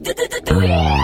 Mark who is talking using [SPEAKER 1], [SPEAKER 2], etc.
[SPEAKER 1] Do, do, do, do it.